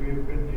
we have been